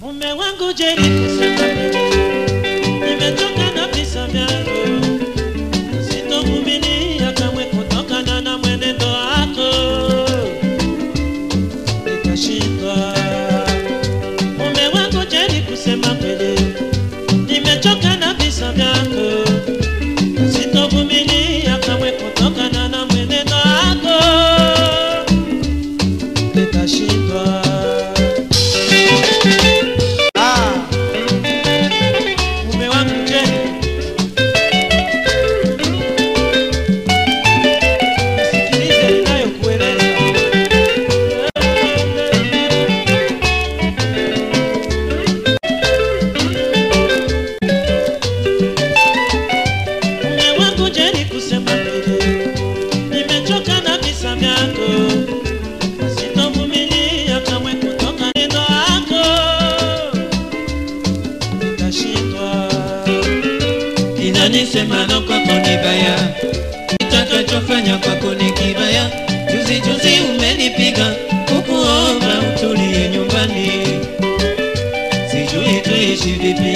Mume wangu Jeri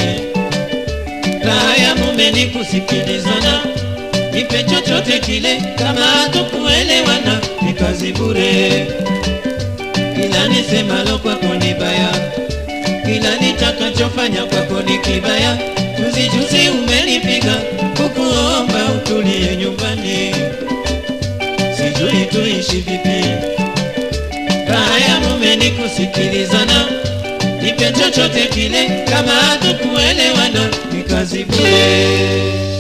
tuishi Kaya mume ni kusikilizana, nipe chochote kile, kama hatukuelewana ni kazi bure. Kila nisemalo kwako ni baya, kila nitakachofanya kwako ni kibaya. Juzi juzi umenipiga kukuomba utulie nyumbani, sijui tuishi vipi. Raha ya mume ni kusikilizana, nipe chochote kile, kama hatukuelewana ni kazi bure.